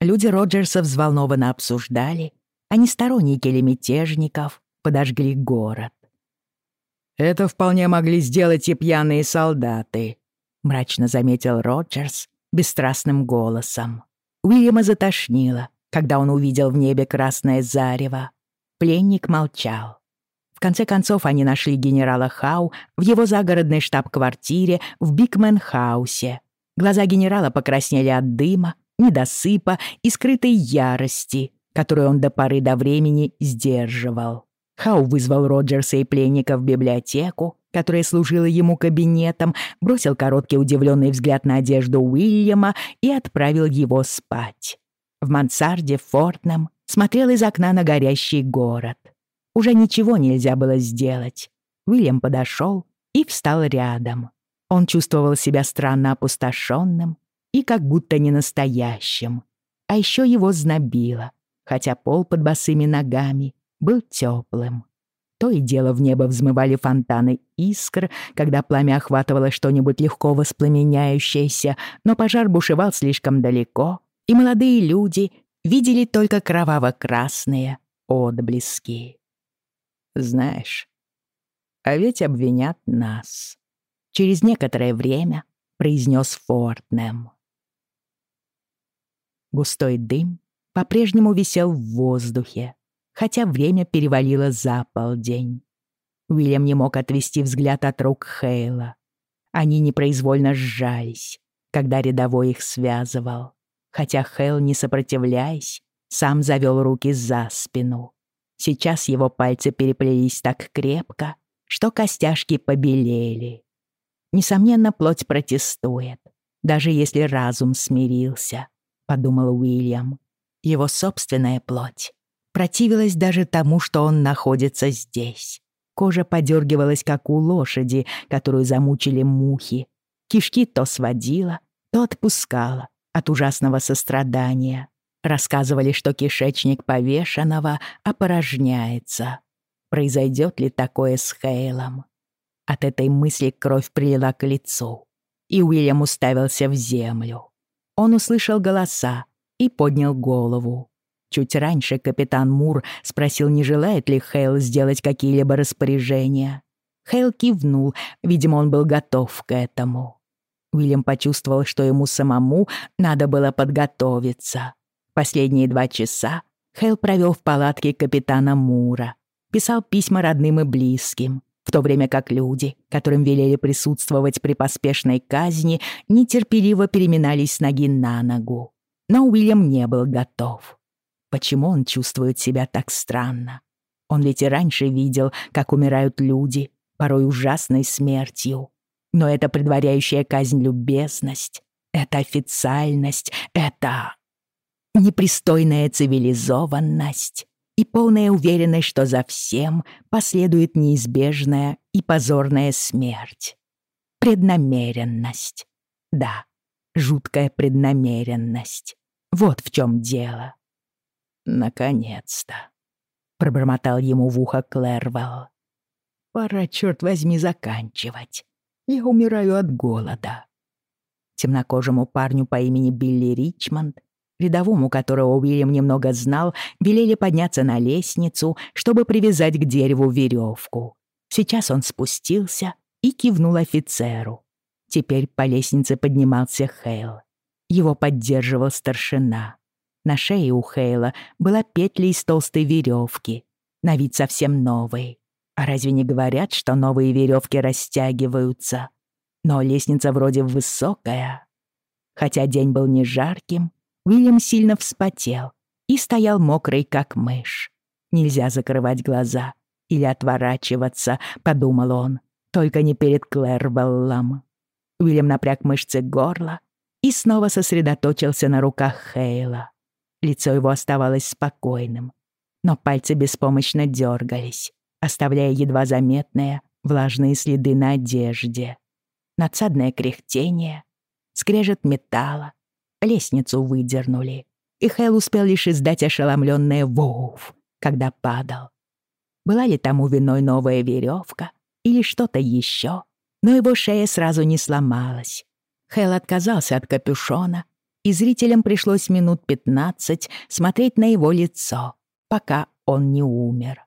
Люди Роджерса взволнованно обсуждали, не сторонники или мятежников подожгли город. «Это вполне могли сделать и пьяные солдаты», — мрачно заметил Роджерс бесстрастным голосом. Уильяма затошнило, когда он увидел в небе красное зарево. Пленник молчал. В конце концов они нашли генерала Хау в его загородной штаб-квартире в Бикмен-хаусе. Глаза генерала покраснели от дыма, недосыпа и скрытой ярости, которую он до поры до времени сдерживал. Хау вызвал Роджерса и пленника в библиотеку, которая служила ему кабинетом, бросил короткий удивленный взгляд на одежду Уильяма и отправил его спать. В мансарде Фортнам смотрел из окна на горящий город. Уже ничего нельзя было сделать. Уильям подошел и встал рядом. Он чувствовал себя странно опустошенным и как будто не настоящим. А еще его знобило, хотя пол под босыми ногами был теплым. То и дело в небо взмывали фонтаны искр, когда пламя охватывало что-нибудь легко воспламеняющееся, но пожар бушевал слишком далеко, и молодые люди видели только кроваво-красные отблески. Знаешь, а ведь обвинят нас. Через некоторое время произнес Фортнем. Густой дым по-прежнему висел в воздухе, хотя время перевалило за полдень. Уильям не мог отвести взгляд от рук Хейла. Они непроизвольно сжались, когда рядовой их связывал, хотя Хейл, не сопротивляясь, сам завел руки за спину. Сейчас его пальцы переплелись так крепко, что костяшки побелели. Несомненно, плоть протестует, даже если разум смирился, подумал Уильям. Его собственная плоть противилась даже тому, что он находится здесь. Кожа подергивалась, как у лошади, которую замучили мухи. Кишки то сводила, то отпускала от ужасного сострадания. Рассказывали, что кишечник повешенного опорожняется. Произойдет ли такое с Хейлом? От этой мысли кровь прилила к лицу, и Уильям уставился в землю. Он услышал голоса и поднял голову. Чуть раньше капитан Мур спросил, не желает ли Хейл сделать какие-либо распоряжения. Хейл кивнул, видимо, он был готов к этому. Уильям почувствовал, что ему самому надо было подготовиться. Последние два часа Хейл провел в палатке капитана Мура, писал письма родным и близким, в то время как люди, которым велели присутствовать при поспешной казни, нетерпеливо переминались с ноги на ногу. Но Уильям не был готов. Почему он чувствует себя так странно? Он ведь и раньше видел, как умирают люди, порой ужасной смертью. Но это предваряющая казнь любезность, это официальность, это непристойная цивилизованность и полная уверенность, что за всем последует неизбежная и позорная смерть. Преднамеренность. Да, жуткая преднамеренность. Вот в чем дело. Наконец-то. Пробормотал ему в ухо Клэрвелл. Пора, черт возьми, заканчивать. Я умираю от голода. Темнокожему парню по имени Билли Ричмонд Рядовому, которого Уильям немного знал, велели подняться на лестницу, чтобы привязать к дереву веревку. Сейчас он спустился и кивнул офицеру. Теперь по лестнице поднимался Хейл. Его поддерживал старшина. На шее у Хейла была петля из толстой веревки, на вид совсем новой. А разве не говорят, что новые веревки растягиваются? Но лестница вроде высокая. Хотя день был не жарким, Уильям сильно вспотел и стоял мокрый, как мышь. Нельзя закрывать глаза или отворачиваться, подумал он, только не перед Клэрвеллом. Уильям напряг мышцы горла и снова сосредоточился на руках Хейла. Лицо его оставалось спокойным, но пальцы беспомощно дергались, оставляя едва заметные влажные следы на одежде. Надсадное кряхтение, скрежет металла, лестницу выдернули, и Хэл успел лишь издать ошеломленное «Воуф», когда падал. Была ли тому виной новая веревка или что-то еще, но его шея сразу не сломалась. Хэл отказался от капюшона, и зрителям пришлось минут пятнадцать смотреть на его лицо, пока он не умер.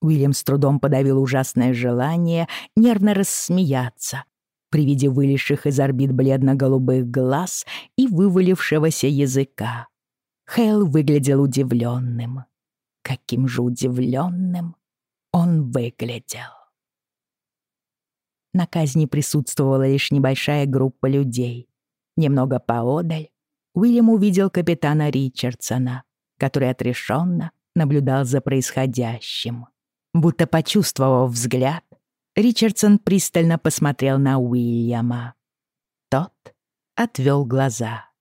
Уильям с трудом подавил ужасное желание нервно рассмеяться, при виде вылезших из орбит бледно-голубых глаз и вывалившегося языка. Хейл выглядел удивленным. Каким же удивленным он выглядел. На казни присутствовала лишь небольшая группа людей. Немного поодаль Уильям увидел капитана Ричардсона, который отрешенно наблюдал за происходящим. Будто почувствовав взгляд, Ричардсон пристально посмотрел на Уильяма. Тот отвел глаза.